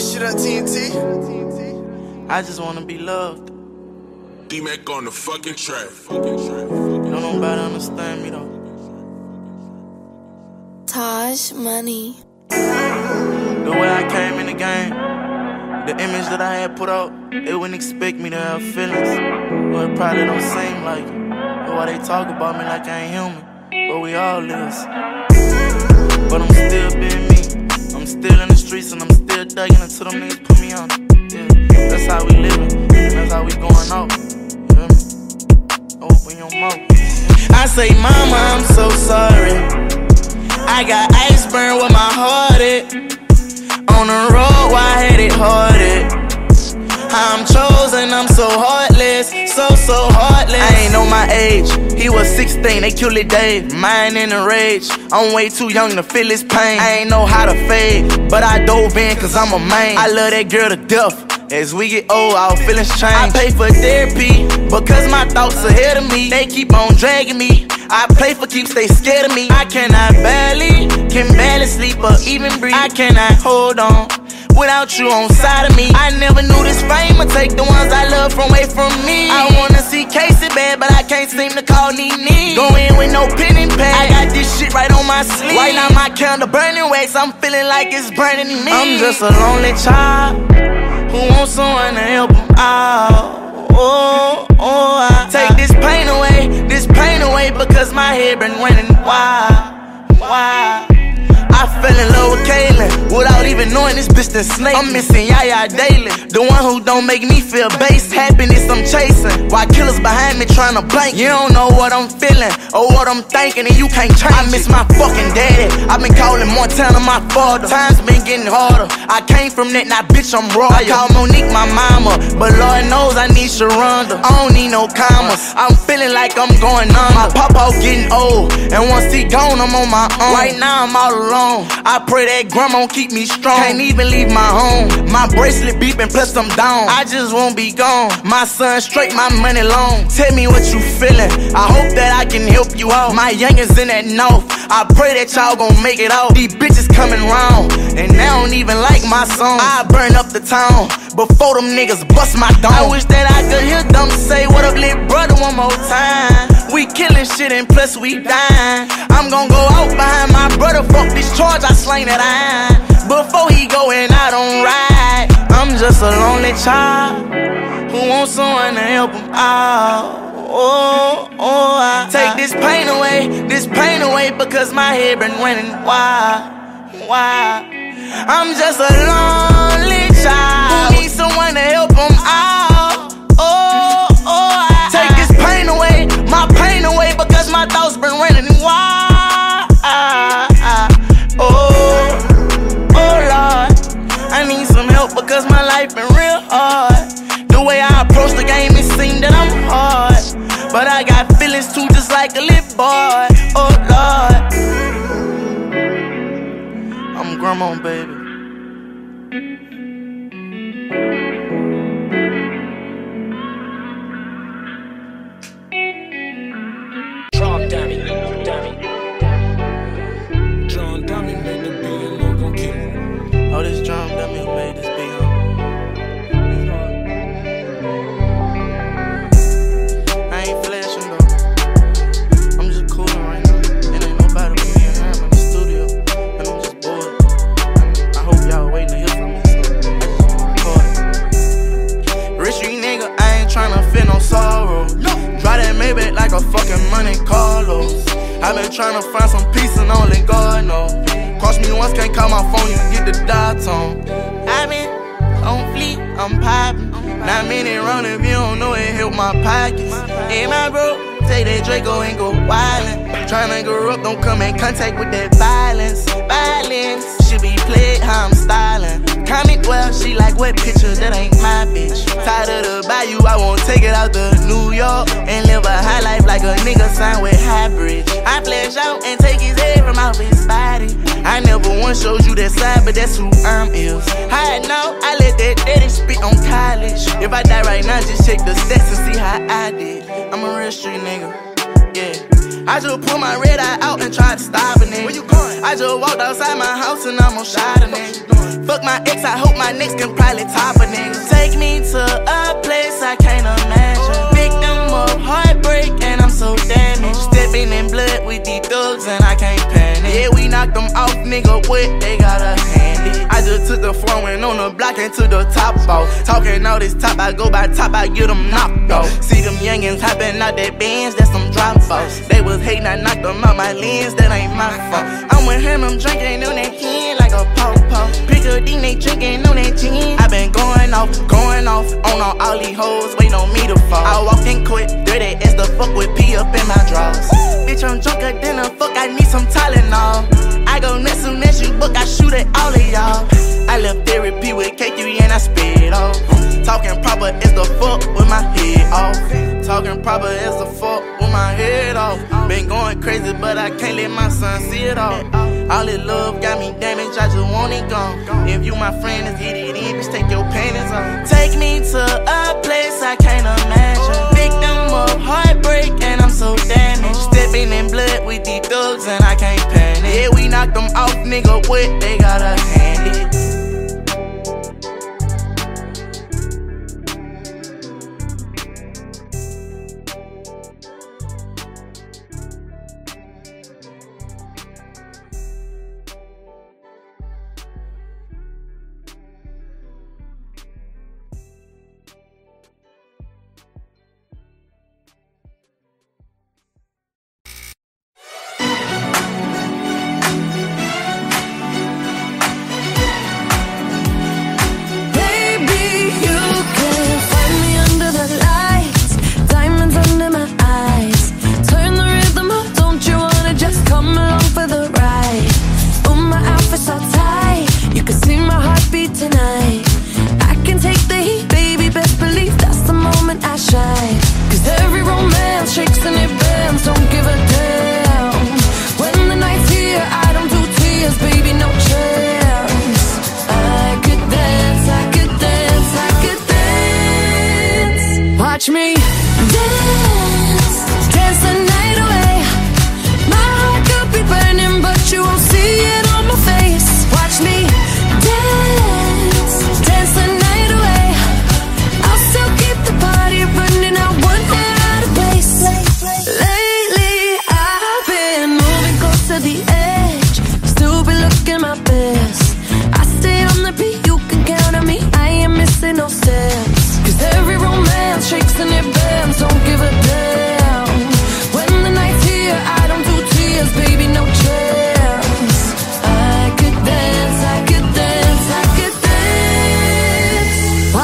that shit on TNT. I just wanna be loved. D Mac on the fucking track. Don't nobody understand me though. Taj Money. The way I came in the game, the image that I had put out, they wouldn't expect me to have feelings. But it probably don't seem like it. Why they talk about me like I ain't human. But we all is. But I'm still being me. I'm still in the streets and I'm still thugging until them niggas put me on. Yeah, that's how we living. And that's how we going out. You? Open your mouth. I say, Mama, I'm so sorry. I got ice burn with my heart at. On the road, why I had it hearted. I'm chosen, I'm so heartless, so, so heartless. I ain't know my age, he was 16, they killed it Dave. Mine in a rage, I'm way too young to feel his pain. I ain't know how to fade, but I dove in cause I'm a man. I love that girl to death. As we get old, our feelings change. I pay for therapy because my thoughts ahead of me. They keep on dragging me. I play for keeps, they scared of me. I cannot barely, can barely sleep or even breathe. I cannot hold on without you on side of me. I never knew this fame would take the ones I love from away from me. I wanna see Casey bad, but I can't seem to call Nene. Go in with no pen and pad. I got this shit right on my sleeve. Right now my candle burning wax. I'm feeling like it's burning me. I'm just a lonely child who wants someone to help him out. Oh, oh, I take this pain away, this pain away because my head been running even knowing this bitch the snake. I'm missing Yaya daily, the one who don't make me feel base. Happiness I'm chasing, Why killers behind me trying to blank. You don't know what I'm feeling or what I'm thinking, and you can't change. I miss my fucking daddy. I've been calling Montana my father. Times been getting harder. I came from that, now bitch I'm raw. I call Monique my mama, but Lord knows I need Sharonda. I don't need no commas. I'm feeling like I'm going on. My papa getting old, and once he gone, I'm on my own. Right now I'm all alone. I pray that grandma keep me strong. Can't even leave my home. My bracelet beeping, plus I'm down. I just won't be gone. My son straight, my money long. Tell me what you feeling. I hope that I can help you out. My youngins in that north. I pray that y'all gon' make it out. These bitches coming round, and they don't even like my song. I burn up the town before them niggas bust my dome. I wish that I could hear them say, What up, lit brother, one more time. We killing shit and plus we dying. I'm gon' go out behind my brother. Fuck this charge, I slain that iron. Before he go and I don't ride. I'm just a lonely child who wants someone to help him out. Oh, oh, I take this pain away, this pain away because my head been running wild, wild. I'm just a lonely child who needs someone to help him out. Oh, oh, I take this pain away, my pain away because my thoughts been real hard. The way I approach the game, it seemed that I'm hard. But I got feelings too, just like a little boy. Oh Lord, I'm grandma, baby. Maybach like a fucking Monte Carlo. i been tryna find some peace and only God knows. Cross me once, can't call my phone, you get the dial tone. i been on fleek, I'm poppin'. Not many run if you don't know it help my pockets. In my bro, take that Draco and go wildin'. Tryna grow up, don't come in contact with that violence. Violence should be played how I'm stylin'. Well, she like what picture, that ain't my bitch. Tired of the bayou, I won't take it out to New York and live a high life like a nigga signed with hybrid. I flash out and take his head from out his body. I never once showed you that side, but that's who I'm is. I know I let that daddy spit on college. If I die right now, just check the stats and see how I did. I'm a real street nigga, yeah. I just pull my red eye out and try to stop a nigga. Where you going? I just walked outside my house and I'm on shot a nigga. Fuck my ex, I hope my next can probably top a nigga. Take me to a place I can't imagine. Oh. Victim of heartbreak and I'm so damaged. Stepping in blood with these thugs and I can't panic. Yeah, we knocked them off, nigga. What they got a handy? I just took the floor and on the block and to the top off. Talking all this top, I go by top, I get them knocked off. See them youngins hopping out that Benz, that's some drop offs. They was hating, I knocked them out my lens, that ain't my fault. I'm with him, I'm drinking on that can like a pop pop. Pick a D, they drinking on that gin. I been going off, going off on all, all these hoes, waiting on me to fall. I walk in quick, dirty as the fuck with P up in my drawers. Bitch, I'm drunker than a fuck, I need some Tylenol. I go next as you book, I shoot at all of y'all. I left therapy with K3 and I spit off. Talking proper is the fuck with my head off. Talking proper is the fuck with my head off. Been going crazy, but I can't let my son see it all. All this love got me damaged, I just want it gone. If you my friend, let's get it in, just take your panties off. Take me to a place I can't imagine. Victim of heartbreak, and I'm so damaged. Stepping in blood with these thugs, and I can't panic. Yeah, we knocked them off, nigga. What they got a handy?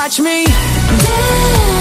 Watch me. Dance,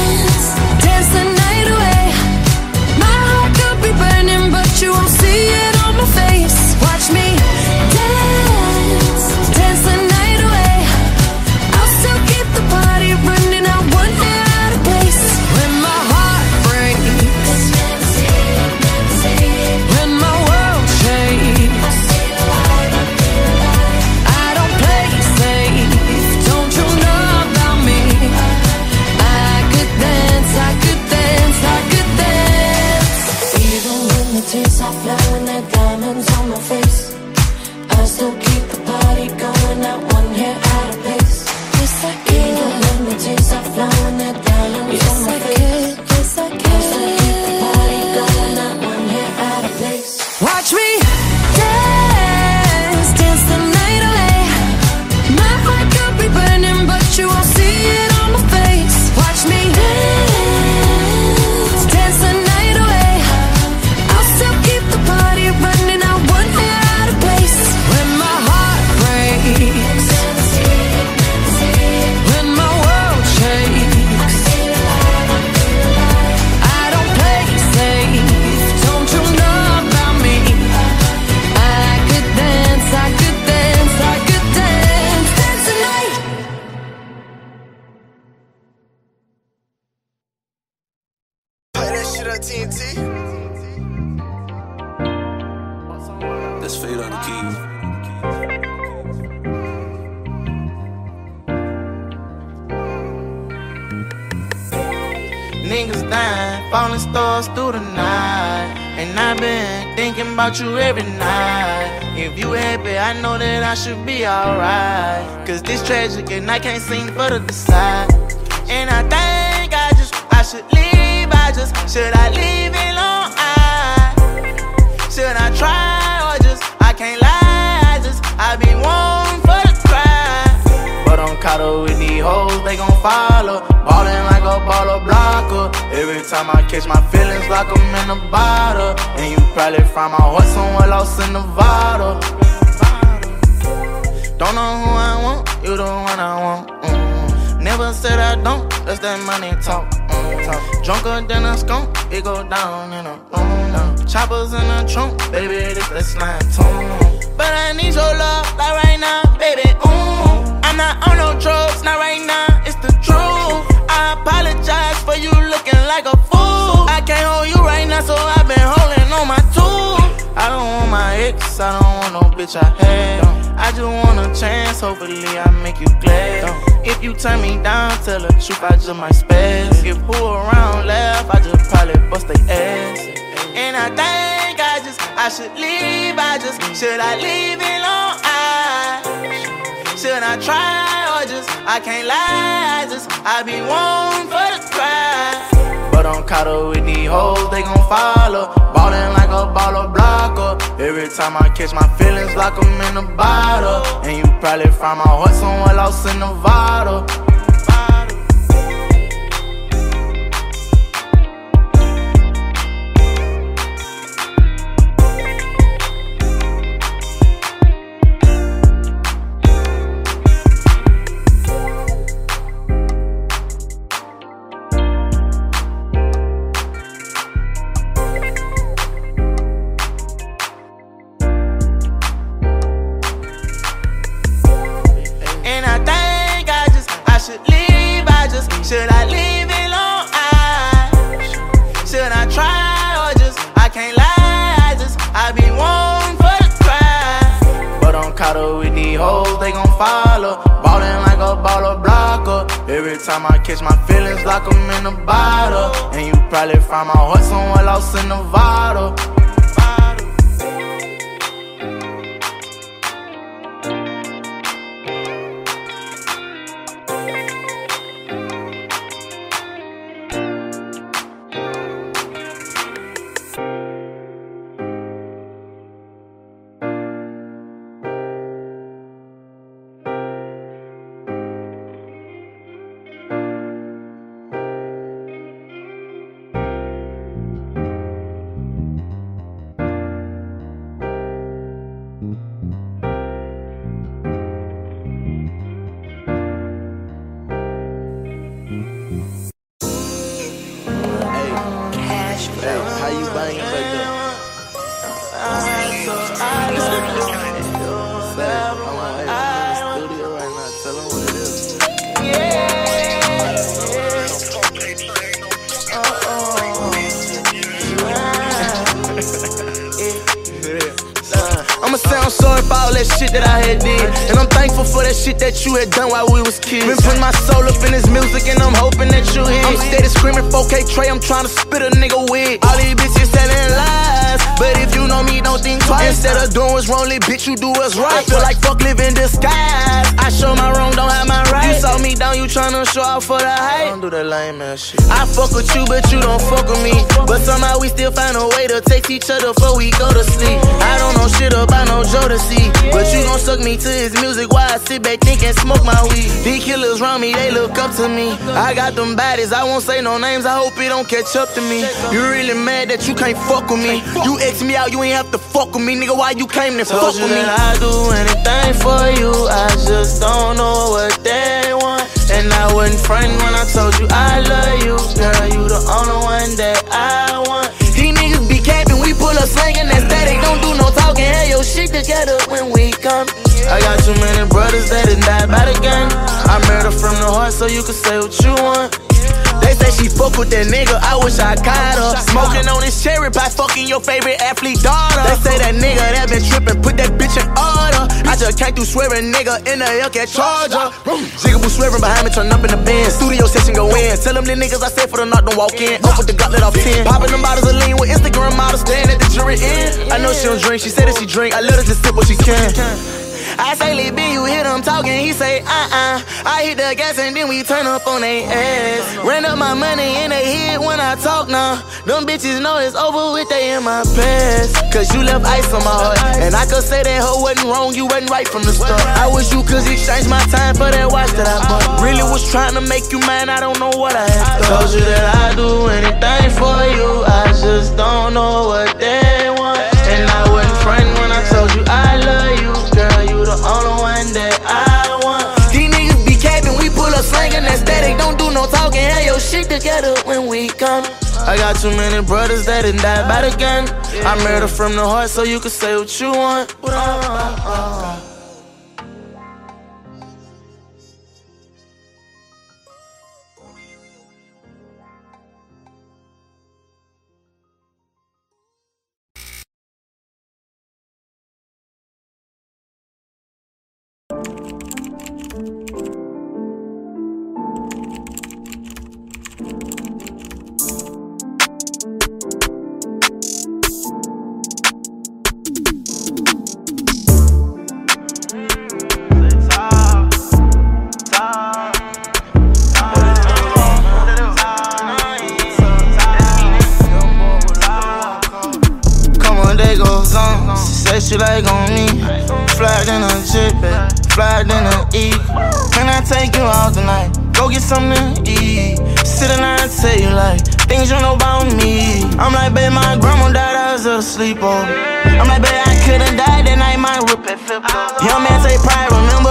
Let's fade on the keys. Niggas dying, falling stars through the night. And I've been thinking about you every night. If you happy, I know that I should be alright. Cause this tragic and I can't seem to decide. And I think I just, I should leave. I just, should I leave it alone? I, should I try just, can't lie. I just, I be wanting for the cry. But I'm caught up with these hoes, they gon' follow. Ballin' like a baller blocker. Every time I catch my feelings, like I'm in a bottle. And you probably find my heart somewhere lost in Nevada. Don't know who I want, you the one I want. Mm. Never said I don't, that's that money talk. Drunker than a skunk, it go down in a room. Choppers in the trunk, baby, this that slime tune. But I need your love, like right now, baby. Mm. I'm not on no drugs, not right now, it's the truth. I apologize for you looking like a bitch I had. I just want a chance, hopefully I make you glad. If you turn me down, tell the truth, I just might spaz. If who around laugh, I just probably bust they ass. And I think I just, I should leave, I just, should I leave it alone? I, should I try or just, I can't lie, I just, I be wanting for the cry. I'm caught up with these hoes, they gon' follow. Ballin' like a baller blocker. Every time I catch my feelings, like I'm in a bottle. And you probably find my heart somewhere lost in Nevada. Should I leave it alone? I, should I try or just, I can't lie. I just, I be wanting for the cry. But I'm caught up with these hoes, they gon' follow. Ballin' like a baller blocker. Every time I catch my feelings, like I'm in a bottle. And you probably find my heart somewhere lost in Nevada. Trying to think twice. Instead of doing what's wrong, little bitch, you do what's right. I feel like fuck live in disguise. I show my wrong, don't have my right. You saw me down, you tryna show off for the hype. Don't do that lame ass shit. I fuck with you, but you don't fuck with me. But somehow we still find a way to text each other before we go to sleep. I don't know shit about no Jodeci, but you gon' suck me to his music while I sit back think and smoke my weed. These killers around me, they look up to me. I got them baddies, I won't say no names. I hope it don't catch up to me. You really mad that you can't fuck with me? You X me out, you ain't have to fuck with me, nigga. Why you came to fuck Told with you me? I do anything for you. I just don't know what they want. And I wasn't frontin' when I told you I love you. Girl, you the only one that I want. These niggas be capping, we pull up slanging that static. Don't do no talking, have your shit together when we come. I got too many brothers that done died by the gun. I murder from the heart so you can say what you fuck with that nigga, I wish I caught her. Smoking on this cherry pie, fucking your favorite athlete daughter. They say that nigga that been tripping, put that bitch in order. I just came through swearing, nigga, in the Hellcat Charger. Jigaboo swerving behind me, turn up in the band. Studio session go in. Tell them the niggas I said for the knock, don't walk in. Up with the gauntlet off 10. Popping them bottles of lean with Instagram models, staying at the jury end. I know she don't drink, she said that she drink. I let her just sip what she can. I say, Lil B, you hear them talking, he say, uh-uh. I hit the gas and then we turn up on they ass. Ran up my money in they head when I talk now. Them bitches know it's over with, they in my past. Cause you left ice on my heart. And I could say that hoe wasn't wrong, you wasn't right from the start. I wish you could exchange my time for that watch that I bought. Really was trying to make you mine, I don't know what I had to. Told you that I do anything for you, I just don't know what together when we come. I got too many brothers that done died by the gun. I murder from the heart, so you can say what you want. Uh, Come on, say she like on me. Fly in a jet, babe. Fly in a E. Can I take you out tonight? Go get something to and I tell you like things you know about me. I'm like, babe, my grandma died, I was asleep over. I'm like, babe, I couldn't die, that night, my whip had flipped over. Oh. Young man take pride, remember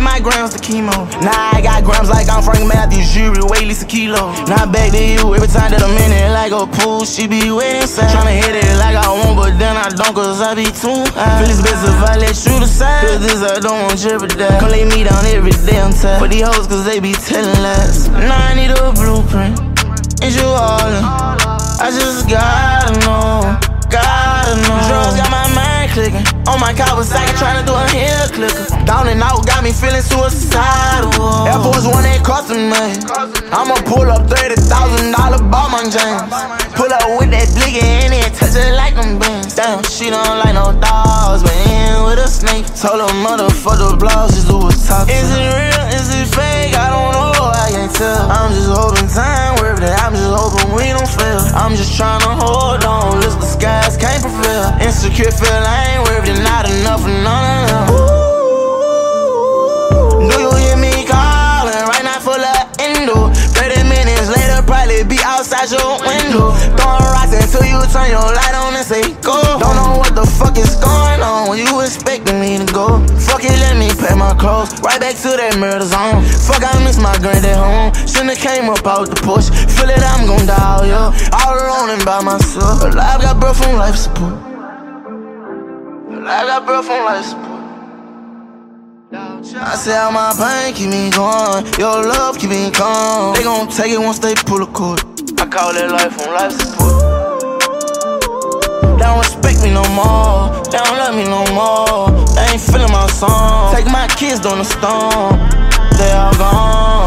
my grams to chemo. Now I got grams like I'm Frank Matthews, jury, least a kilo. Now back to you, every time that I'm in it like a pool, she be waiting inside. Tryna hit it like I want, but then I don't, cause I be too high. Feel it's best if I let you decide, cause this I don't want jeopardize. Come lay me down every day, I'm tired. For these hoes, cause they be telling lies. Now I need a blueprint. Is you all in? I just gotta know, gotta know. Drugs got my clicking. On my Kawasaki trying to do a heel clicker. Down and out got me feeling suicidal. Air Force One ain't costing me. I'ma pull up thirty thousand dollar Balmain James. Pull up with that blicky in it, touch it like them bands. Damn, she don't like no dogs, but in with a snake. Told her motherfucker blouse just do a top. Is it real? Is it fake? I don't know. I can't tell. I'm just holding time with it. I'm just hoping we don't fail. I'm just trying to hold on. The skies can't prevail. Insecure feel None of them. Ooh, do you hear me calling? Right now full of endo. 30 minutes later, probably be outside your window. Throwing rocks until you turn your light on and say go. Don't know what the fuck is going on. When you expecting me to go? Fuck it, let me pack my clothes. Right back to that murder zone. Fuck, I miss my granddad home. Shouldn't came up out the push. Feel it, I'm gon' die, yo. All alone and by myself. I got breath from life support. I got breath from life support. I say how my pain keep me going, your love keep me calm. They gon' take it once they pull a cord. I call it life on life support. They don't respect me no more, they don't love me no more. They ain't feeling my song. Take my kids down the storm, they all gone.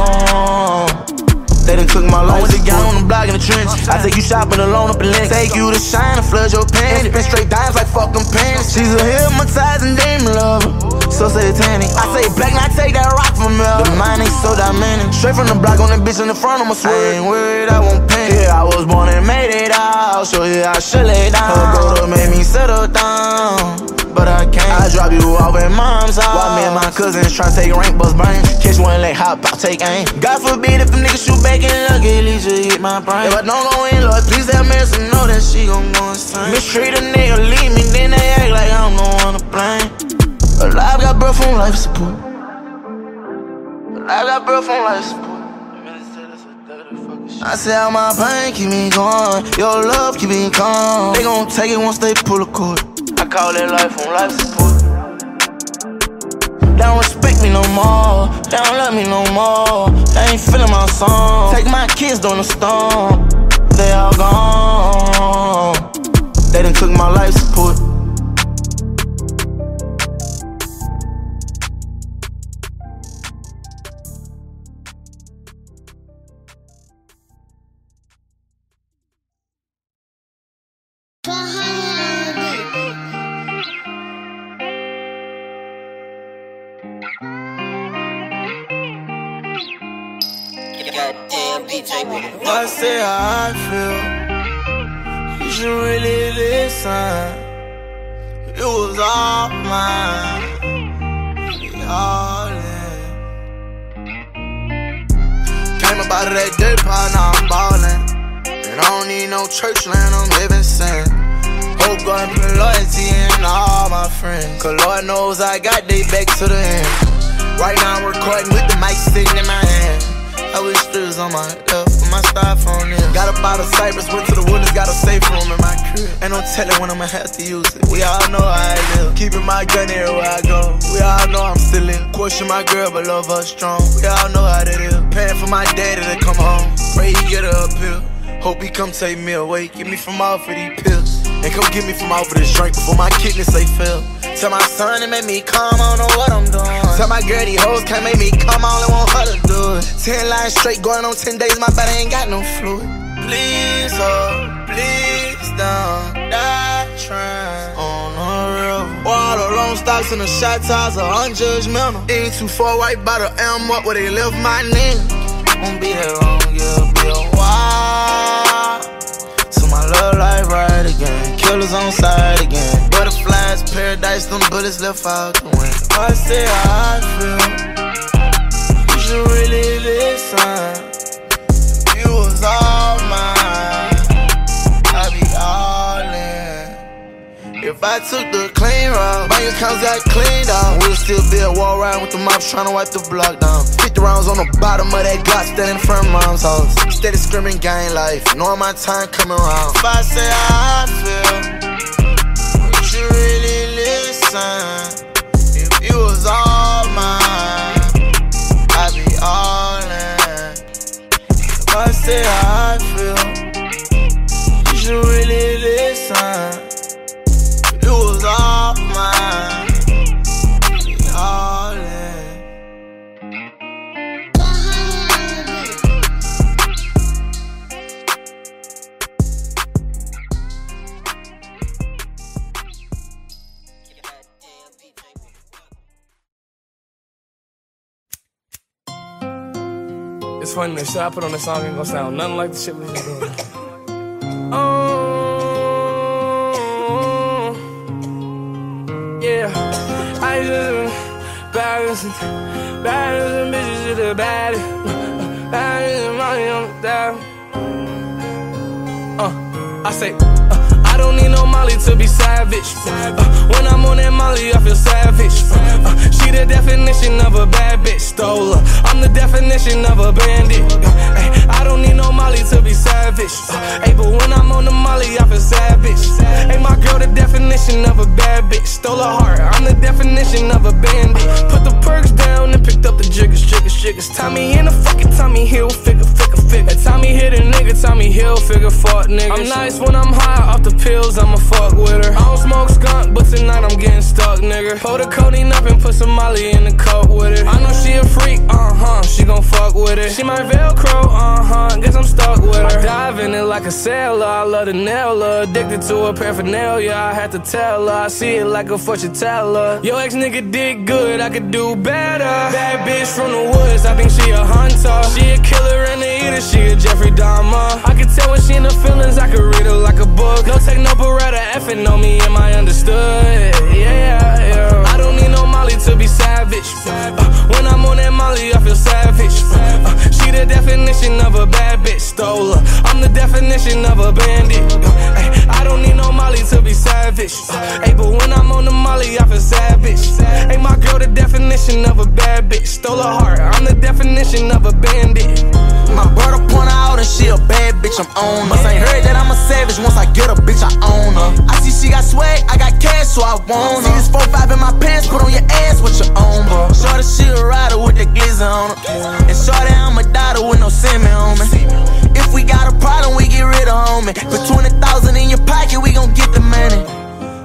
My life. with the guy on the block in the trench. I take you shopping alone up in Lynx. Take you to shine and flood your pants. Spend straight dimes like fucking pants. She's a hypnotizing demon lover. So satanic. I say black, not take that rock from me. The mind ain't so dynamic. Straight from the block on the bitch in the front, I'ma swear. I ain't worried, I won't pay. Yeah, I was born and made it out. So yeah, I should lay down. Her go to make me settle down. But I can't. I drop you off at mom's house. While me and my cousins try to take rank bus brain. Catch one leg, hop out, take aim. God forbid if them niggas shoot back and luck, at least you hit my brain. If I don't go in, Lord, please have mercy, know that she gon' go insane. Mistreat a nigga, leave me, then they act like I'm the one to blame. But I've got breath from life support. But I've got breath from life support. I say how my pain keep me going, your love keep me calm. They gon' take it once they pull a cord. Call that life on life support. They don't respect me no more. They don't love me no more. They ain't feeling my song. Take my kids down the storm. They all gone. They done took my life support. I say how I feel. You should really listen. It was all mine. All in. Came about that day, part now I'm ballin'. And I don't need no church land, I'm living sin. Hope God put loyalty in all my friends. Cause Lord knows I got they back to the end. Right now I'm recording with the mic sitting in my. I wish strips on my left, with my styrofoam in. Got up out of Cypress, went to the woodlands, got a safe room in my crib. Ain't no telling when I'ma have to use it. We all know how I live. Keeping my gun everywhere I go. We all know I'm still in. Question my girl, but love her strong. We all know how that is. Paying for my daddy to come home. Pray he get her up here. Hope he come take me away. Get me from off of these pills. And come get me from over this drink before my kidneys say fail. Tell my son it make me calm, I don't know what I'm doing. Tell my girl these hoes can't make me come, I only want her to do it. Ten lines straight going on ten days, my body ain't got no fluid. Please, oh, please don't die trying on the river. All the long stops and the shot towers are unjudgmental. Ain't too far right by the M up where they left my name. Won't be that long, yeah, be love life right again. Killers on side again. Butterflies, paradise, them bullets left out the window. I say how I feel. You should really listen. You was all mine. I be all in. If I took the clean route, bank accounts got cleaned out. We'll still be at war around with the mops trying to wipe the block down. 50 rounds on the bottom of that Glock standing in front of mom's house. Steady screaming gang life, knowing my time coming around. If I say how I feel, would you really listen? If you was all mine, I'd be all in. If I say how I feel, you should really It's funny, the shit I put on the song ain't gonna sound nothing like the shit we was doing. Baddest, baddest and bitches to the baddest. Baddest and money on the dial. Uh, I say, uh, I don't need no Molly to be savage. Uh, when I'm on that Molly, I feel savage. Uh, she the definition of a bad bitch, stole her. I'm the definition of a bandit. Uh, ay, I don't need no Molly to be savage. Uh, ay, but when I'm on the Molly, I feel savage. Hey, my girl, the definition of a bad bitch, stole her heart. I'm the definition of a bandit. Put the perks down and picked up the jiggers, jiggers, jiggers. Tommy in the fucking Tommy fuck nigga. I'm nice when I'm high off the pills, I'ma fuck with her. I don't smoke skunk, but tonight I'm getting stuck, nigga. Pull the codeine up and put some Molly in the cup with it. I know she a freak, uh huh. She gon' fuck with it. She my Velcro, uh huh. Guess I'm stuck with her. I dive in it like a sailor. I love the nail her. Addicted to her paraphernalia. I had to tell her. I see it like a fortune teller. Yo, ex nigga did good. I could do better. Bad bitch from the woods. I think she a hunter. She a killer and a eater. She a Jeffrey Dahmer. I can tell when she in the feelings. I could read her like a book. No take no beretta. Effing on me. Am I understood? Yeah, yeah. yeah. I don't need no Molly to be savage. Uh, when I'm on that Molly, I feel savage. Uh, she the definition of a bad bitch, stole her. I'm the definition of a bandit. Uh, don't need no Molly to be savage. Ay, but when I'm on the Molly, I feel savage. Hey, my girl, the definition of a bad bitch, stole her heart. I'm the definition of a bandit. My brother point out and she a bad bitch, I'm on her. Must ain't heard that I'm a savage, once I get a bitch, I own her. I see she got swag, I got cash, so I want her. See this 4-5 in my pants, put on your ass what you own, bro. Shorty, she a rider with the glizzy on her. And shorty, I'm a daughter with no semen on me. If we got a problem, we get rid of homie. Put 20,000 in your pocket, we gon' get the money.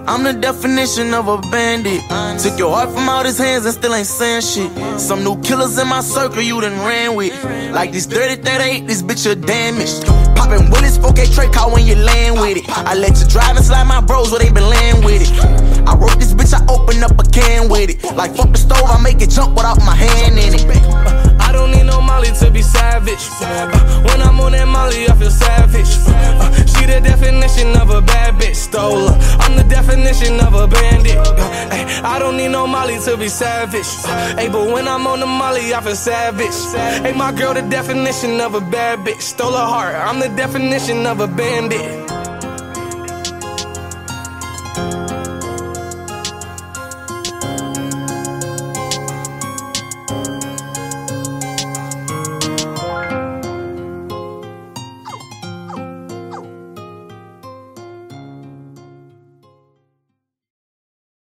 I'm the definition of a bandit. Took your heart from out his hands and still ain't saying shit. Some new killers in my circle you done ran with. Like this dirty 38, this bitch a damaged. Poppin' Willis, 4K Trey call when you land with it. I let you drive and slide my bros where they been laying with it. I wrote this bitch, I open up a can with it. Like fuck the stove, I make it jump without my hand in it. I don't need no Molly to be savage. Uh, when I'm on that Molly, I feel savage. Uh, she the definition of a bad bitch, stole her. I'm the definition of a bandit. Uh, ay, I don't need no Molly to be savage. Uh, hey, but when I'm on the Molly, I feel savage. Hey, my girl, the definition of a bad bitch, stole her heart. I'm the definition of a bandit.